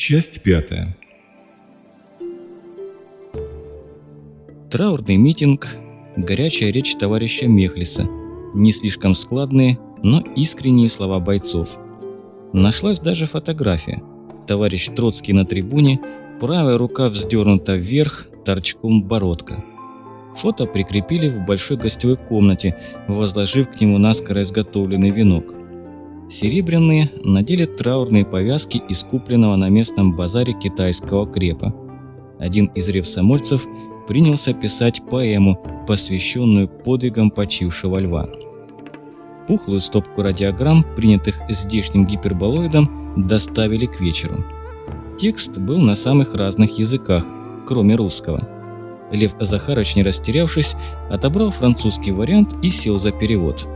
Часть пятая. Траурный митинг, горячая речь товарища Мехлиса, не слишком складные, но искренние слова бойцов. Нашлась даже фотография. Товарищ Троцкий на трибуне, правая рука вздернута вверх, торчком бородка. Фото прикрепили в большой гостевой комнате, возложив к нему наскоро изготовленный венок. Серебряные надели траурные повязки из купленного на местном базаре китайского крепа. Один из ревсомольцев принялся писать поэму, посвященную подвигам почившего льва. Пухлую стопку радиограмм, принятых здешним гиперболоидом, доставили к вечеру. Текст был на самых разных языках, кроме русского. Лев Захарович, не растерявшись, отобрал французский вариант и сел за перевод.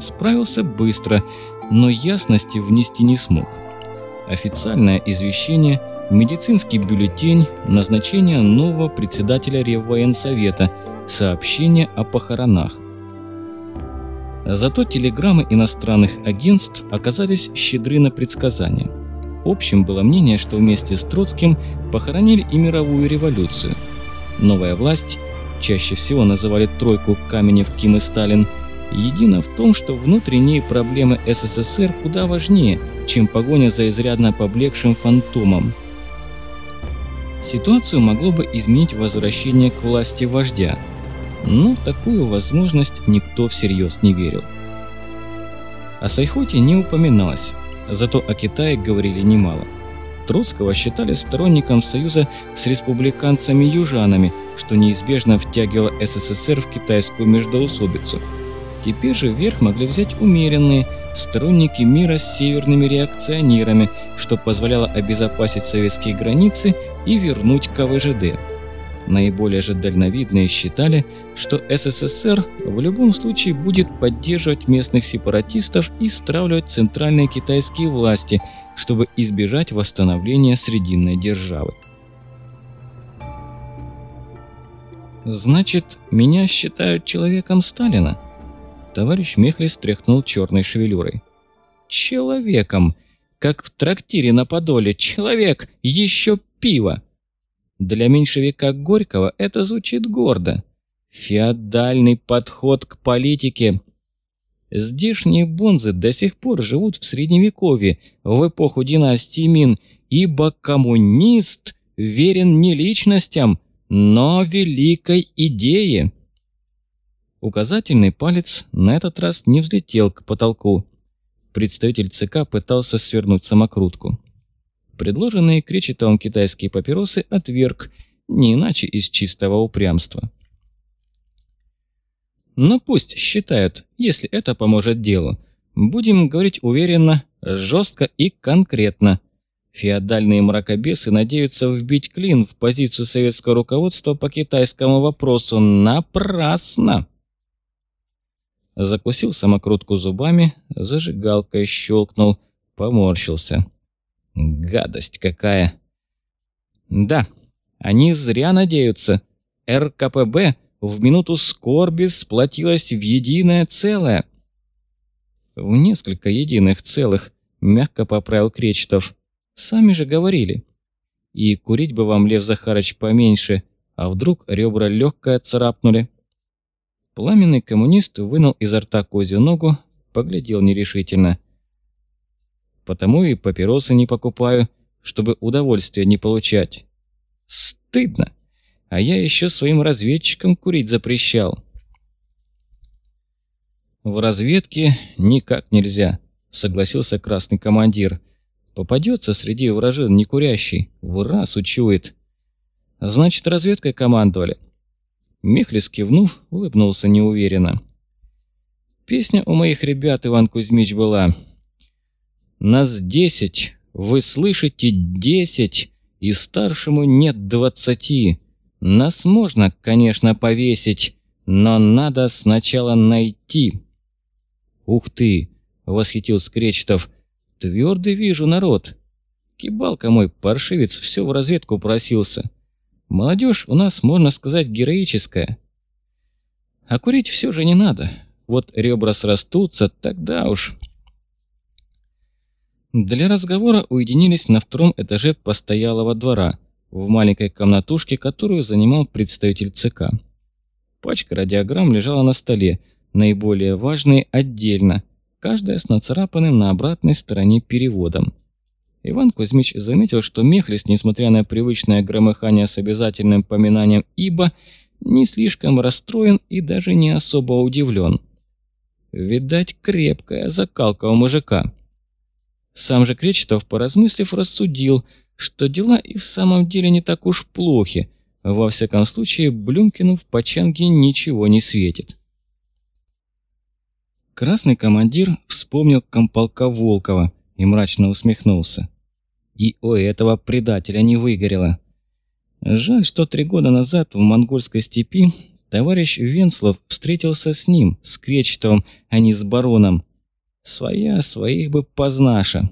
Справился быстро, но ясности внести не смог. Официальное извещение, медицинский бюллетень, назначение нового председателя Реввоенсовета, сообщение о похоронах. Зато телеграммы иностранных агентств оказались щедры на предсказания. Общим было мнение, что вместе с Троцким похоронили и мировую революцию. Новая власть, чаще всего называли тройку Каменев, Ким и Сталин – Едино в том, что внутренние проблемы СССР куда важнее, чем погоня за изрядно поблекшим фантомом. Ситуацию могло бы изменить возвращение к власти вождя, но в такую возможность никто всерьез не верил. О Сайхоте не упоминалось, зато о Китае говорили немало. Троцкого считали сторонником союза с республиканцами-южанами, что неизбежно втягивало СССР в китайскую междоусобицу – Теперь же верх могли взять умеренные, сторонники мира с северными реакционерами, что позволяло обезопасить советские границы и вернуть КВЖД. Наиболее же дальновидные считали, что СССР в любом случае будет поддерживать местных сепаратистов и стравливать центральные китайские власти, чтобы избежать восстановления Срединной державы. «Значит, меня считают человеком Сталина?» Товарищ Мехлис тряхнул черной шевелюрой. «Человеком! Как в трактире на Подоле! Человек! Еще пиво!» Для меньшевика Горького это звучит гордо. Феодальный подход к политике. Здешние бонзы до сих пор живут в средневековье, в эпоху династии Мин, ибо коммунист верен не личностям, но великой идее. Указательный палец на этот раз не взлетел к потолку. Представитель ЦК пытался свернуть самокрутку. Предложенные Кречетовым китайские папиросы отверг, не иначе из чистого упрямства. Но пусть считают, если это поможет делу. Будем говорить уверенно, жестко и конкретно. Феодальные мракобесы надеются вбить клин в позицию советского руководства по китайскому вопросу напрасно. Закусил самокрутку зубами, зажигалкой щелкнул, поморщился. Гадость какая! Да, они зря надеются. РКПБ в минуту скорби сплотилась в единое целое. В несколько единых целых, мягко поправил Кречетов. Сами же говорили. И курить бы вам, Лев Захарыч, поменьше, а вдруг ребра легкое царапнули. Пламенный коммунист вынул изо рта козью ногу, поглядел нерешительно. «Потому и папиросы не покупаю, чтобы удовольствия не получать. Стыдно! А я еще своим разведчикам курить запрещал». «В разведке никак нельзя», — согласился красный командир. «Попадется среди вражин некурящий, в раз учует». «Значит, разведкой командовали?» Михлис, кивнув, улыбнулся неуверенно. Песня у моих ребят, Иван Кузьмич, была «Нас десять, вы слышите, десять, и старшему нет двадцати. Нас можно, конечно, повесить, но надо сначала найти». «Ух ты!» — восхитил Скречетов. «Твердый вижу народ. Кибалка мой, паршивец, все в разведку просился. Молодежь у нас, можно сказать, героическая. А курить все же не надо. Вот ребра срастутся, тогда уж... Для разговора уединились на втором этаже постоялого двора, в маленькой комнатушке, которую занимал представитель ЦК. Пачка радиограмм лежала на столе, наиболее важные отдельно, каждая с нацарапанным на обратной стороне переводом. Иван Кузьмич заметил, что Мехлис, несмотря на привычное громыхание с обязательным поминанием «ибо», не слишком расстроен и даже не особо удивлен. Видать, крепкая закалка у мужика. Сам же Кречетов, поразмыслив, рассудил, что дела и в самом деле не так уж плохи. Во всяком случае, Блюмкину в Пачанге ничего не светит. Красный командир вспомнил комполка Волкова и мрачно усмехнулся. И у этого предателя не выгорело. Жаль, что три года назад в монгольской степи товарищ Венслов встретился с ним, с Кречетовым, а не с бароном. Своя своих бы познаша.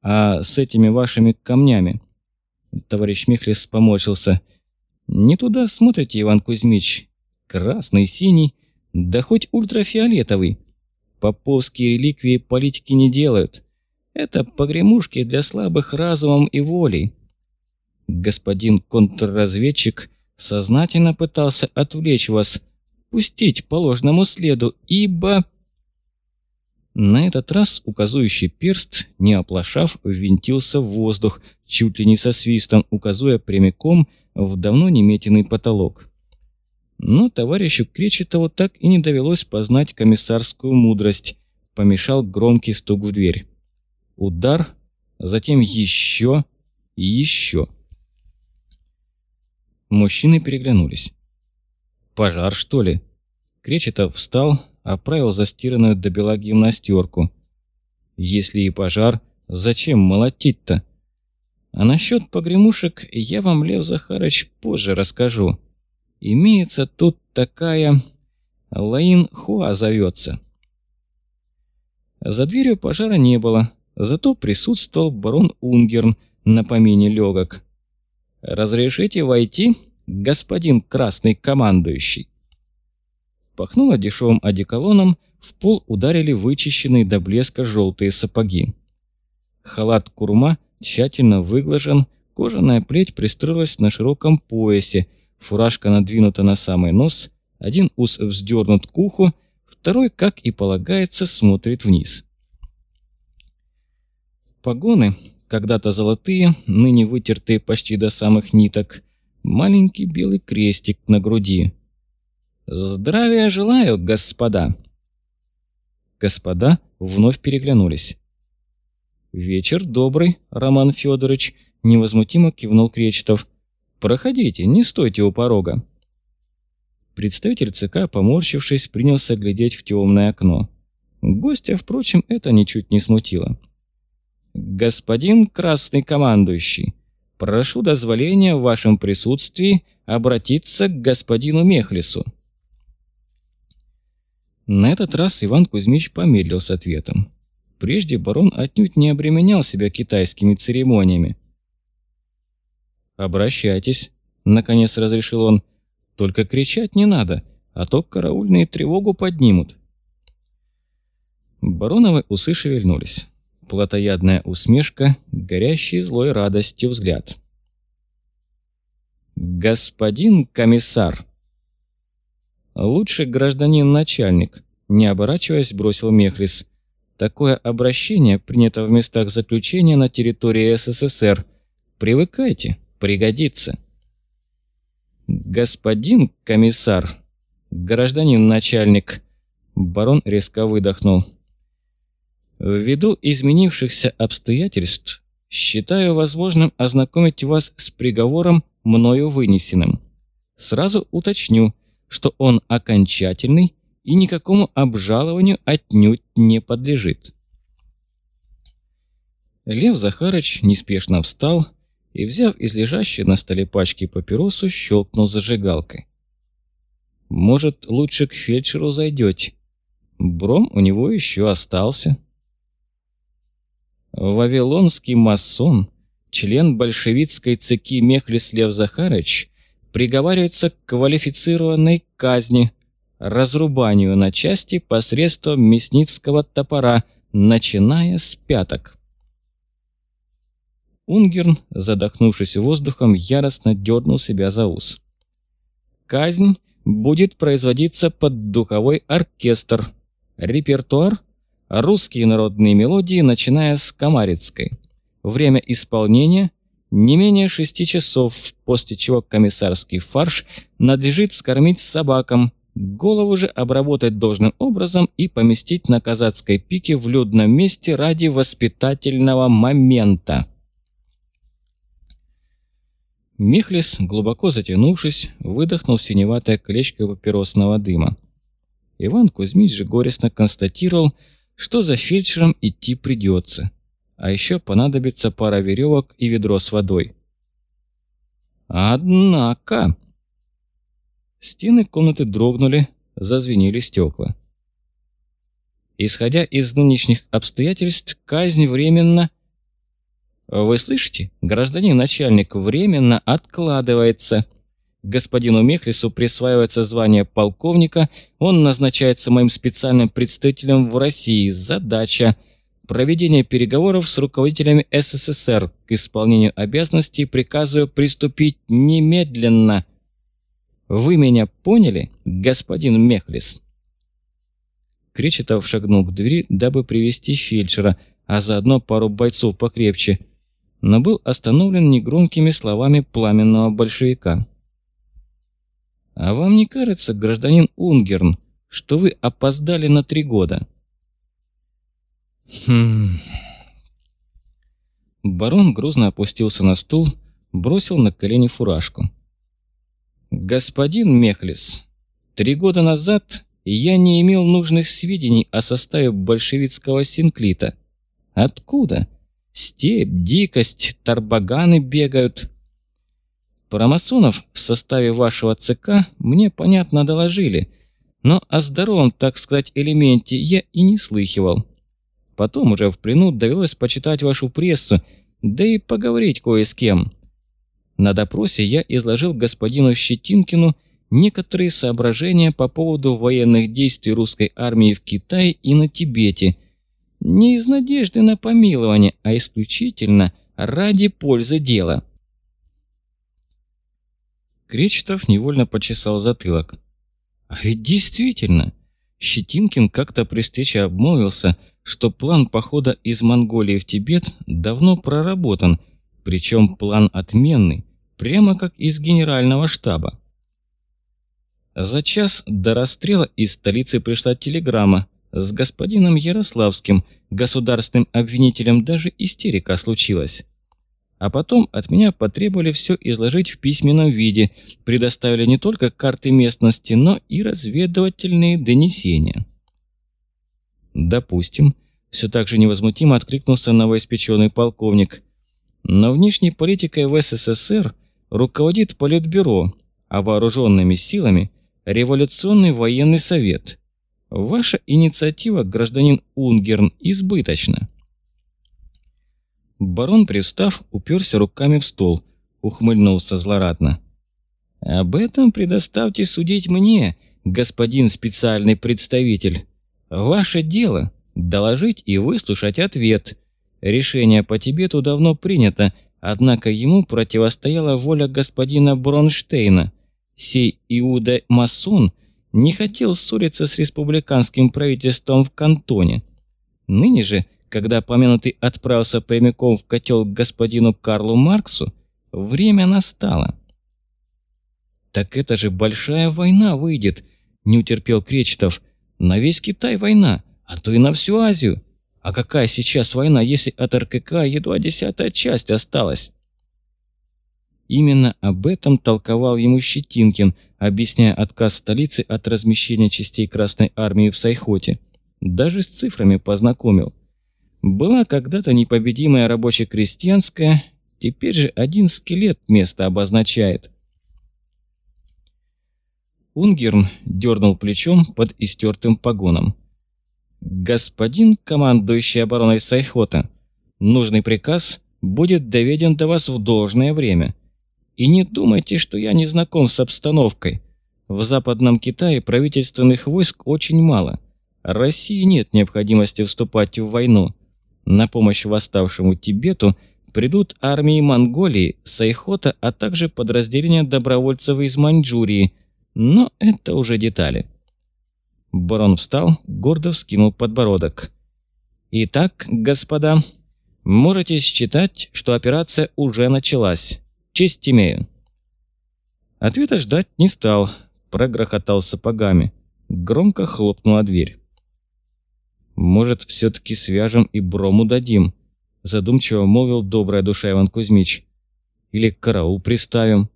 А с этими вашими камнями? Товарищ Михлис поморщился. Не туда смотрите, Иван Кузьмич. Красный, синий, да хоть ультрафиолетовый. Поповские реликвии политики не делают. Это погремушки для слабых разумом и волей. Господин контрразведчик сознательно пытался отвлечь вас, пустить по ложному следу, ибо... На этот раз указующий перст, не оплошав, ввинтился в воздух, чуть ли не со свистом, указуя прямиком в давно неметенный потолок. Но товарищу Кречетову так и не довелось познать комиссарскую мудрость. Помешал громкий стук в дверь. Удар, затем еще и еще. Мужчины переглянулись. «Пожар, что ли?» Кречетов встал, оправил застиранную до бела гимнастерку. «Если и пожар, зачем молотить-то?» «А насчет погремушек я вам, Лев Захарович, позже расскажу. Имеется тут такая... Лаин Хуа зовется». За дверью пожара не было, зато присутствовал барон Унгерн на помине легок. «Разрешите войти, господин красный командующий?» Пахнуло дешевым одеколоном, в пол ударили вычищенные до блеска желтые сапоги. Халат курма тщательно выглажен, кожаная плеть пристроилась на широком поясе, фуражка надвинута на самый нос, один ус вздернут к уху, второй, как и полагается, смотрит вниз. Погоны, когда-то золотые, ныне вытертые почти до самых ниток, маленький белый крестик на груди. «Здравия желаю, господа!» Господа вновь переглянулись. «Вечер добрый, Роман Федорович», – невозмутимо кивнул Кречетов. «Проходите, не стойте у порога». Представитель ЦК, поморщившись, принялся глядеть в темное окно. Гостя, впрочем, это ничуть не смутило. «Господин красный командующий, прошу дозволения в вашем присутствии обратиться к господину Мехлису». На этот раз Иван Кузьмич помедлил с ответом. Прежде барон отнюдь не обременял себя китайскими церемониями. «Обращайтесь», — наконец разрешил он. «Только кричать не надо, а то караульные тревогу поднимут». Бароновы усы шевельнулись плотоядная усмешка, горящий злой радостью взгляд. «Господин комиссар!» «Лучше гражданин-начальник», – не оборачиваясь, бросил Мехлис. «Такое обращение принято в местах заключения на территории СССР. Привыкайте, пригодится». «Господин комиссар!» «Гражданин-начальник!» Барон резко выдохнул. Ввиду изменившихся обстоятельств, считаю возможным ознакомить вас с приговором, мною вынесенным. Сразу уточню, что он окончательный и никакому обжалованию отнюдь не подлежит. Лев Захарыч неспешно встал и, взяв из лежащей на столе пачки папиросу, щелкнул зажигалкой. «Может, лучше к фельдшеру зайдете? Бром у него еще остался». Вавилонский масон, член большевистской цеки Мехлис Лев Захарыч, приговаривается к квалифицированной казни, разрубанию на части посредством мясницкого топора начиная с пяток. Унгерн, задохнувшись воздухом, яростно дернул себя за ус. «Казнь будет производиться под духовой оркестр. Репертуар – русские народные мелодии, начиная с Камарицкой. Время исполнения – не менее шести часов, после чего комиссарский фарш надлежит скормить собакам, голову же обработать должным образом и поместить на казацкой пике в людном месте ради воспитательного момента. Михлис, глубоко затянувшись, выдохнул синеватое колечко папиросного дыма. Иван Кузьмич же горестно констатировал, что за фельдшером идти придется, а еще понадобится пара веревок и ведро с водой. Однако... Стены комнаты дрогнули, зазвенели стекла. Исходя из нынешних обстоятельств, казнь временно «Вы слышите? Гражданин начальник временно откладывается. Господину Мехлису присваивается звание полковника, он назначается моим специальным представителем в России. Задача – проведение переговоров с руководителями СССР. К исполнению обязанностей приказываю приступить немедленно. Вы меня поняли, господин Мехлис?» Кречетов шагнул к двери, дабы привести фельдшера, а заодно пару бойцов покрепче – но был остановлен негромкими словами пламенного большевика. «А вам не кажется, гражданин Унгерн, что вы опоздали на три года?» «Хм...» Барон грузно опустился на стул, бросил на колени фуражку. «Господин Мехлис, три года назад я не имел нужных сведений о составе большевистского синклита. Откуда?» Степь, дикость, тарбаганы бегают. Про масонов в составе вашего ЦК мне, понятно, доложили, но о здоровом, так сказать, элементе я и не слыхивал. Потом уже в плену довелось почитать вашу прессу, да и поговорить кое с кем. На допросе я изложил господину Щетинкину некоторые соображения по поводу военных действий русской армии в Китае и на Тибете – не из надежды на помилование, а исключительно ради пользы дела. Кречетов невольно почесал затылок. А ведь действительно, Щетинкин как-то при встрече обмолвился, что план похода из Монголии в Тибет давно проработан, причем план отменный, прямо как из генерального штаба. За час до расстрела из столицы пришла телеграмма, с господином Ярославским, государственным обвинителем, даже истерика случилась. А потом от меня потребовали все изложить в письменном виде, предоставили не только карты местности, но и разведывательные донесения. Допустим, все так же невозмутимо откликнулся новоиспеченный полковник. Но внешней политикой в СССР руководит Политбюро, а вооруженными силами – Революционный военный совет – Ваша инициатива, гражданин Унгерн, избыточна. Барон, привстав, уперся руками в стол, ухмыльнулся злорадно. «Об этом предоставьте судить мне, господин специальный представитель. Ваше дело – доложить и выслушать ответ. Решение по Тибету давно принято, однако ему противостояла воля господина Бронштейна. Сей Иуда-масон – не хотел ссориться с республиканским правительством в кантоне. Ныне же, когда помянутый отправился прямиком в котел к господину Карлу Марксу, время настало. «Так это же большая война выйдет», – не утерпел Кречетов. «На весь Китай война, а то и на всю Азию. А какая сейчас война, если от РКК едва десятая часть осталась?» Именно об этом толковал ему Щетинкин, объясняя отказ столицы от размещения частей Красной Армии в Сайхоте. Даже с цифрами познакомил. Была когда-то непобедимая рабоче-крестьянская, теперь же один скелет место обозначает. Унгерн дернул плечом под истертым погоном. «Господин командующий обороной Сайхота, нужный приказ будет доведен до вас в должное время. И не думайте, что я не знаком с обстановкой. В Западном Китае правительственных войск очень мало. России нет необходимости вступать в войну. На помощь восставшему Тибету придут армии Монголии, Сайхота, а также подразделения добровольцев из Маньчжурии. Но это уже детали. Барон встал, гордо вскинул подбородок. «Итак, господа, можете считать, что операция уже началась. Честь имею». Ответа ждать не стал, прогрохотал сапогами. Громко хлопнула дверь. «Может, все-таки свяжем и брому дадим?» Задумчиво молвил добрая душа Иван Кузьмич. «Или караул приставим?»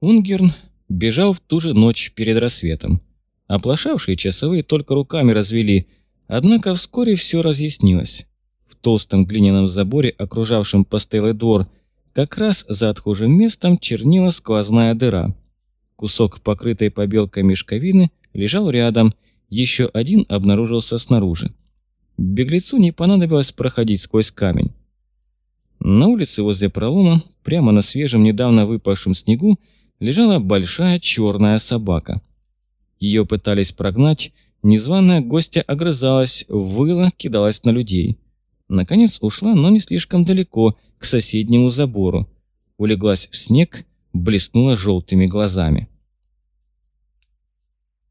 Унгерн бежал в ту же ночь перед рассветом. Оплошавшие часовые только руками развели, однако вскоре все разъяснилось. Толстом глиняном заборе, окружавшем постелый двор, как раз за отхожим местом чернила сквозная дыра. Кусок покрытой побелкой мешковины лежал рядом, еще один обнаружился снаружи. Беглецу не понадобилось проходить сквозь камень. На улице возле пролома, прямо на свежем недавно выпавшем снегу, лежала большая черная собака. Ее пытались прогнать, незваная гостья огрызалась, выла, кидалась на людей. Наконец ушла, но не слишком далеко, к соседнему забору. Улеглась в снег, блеснула желтыми глазами.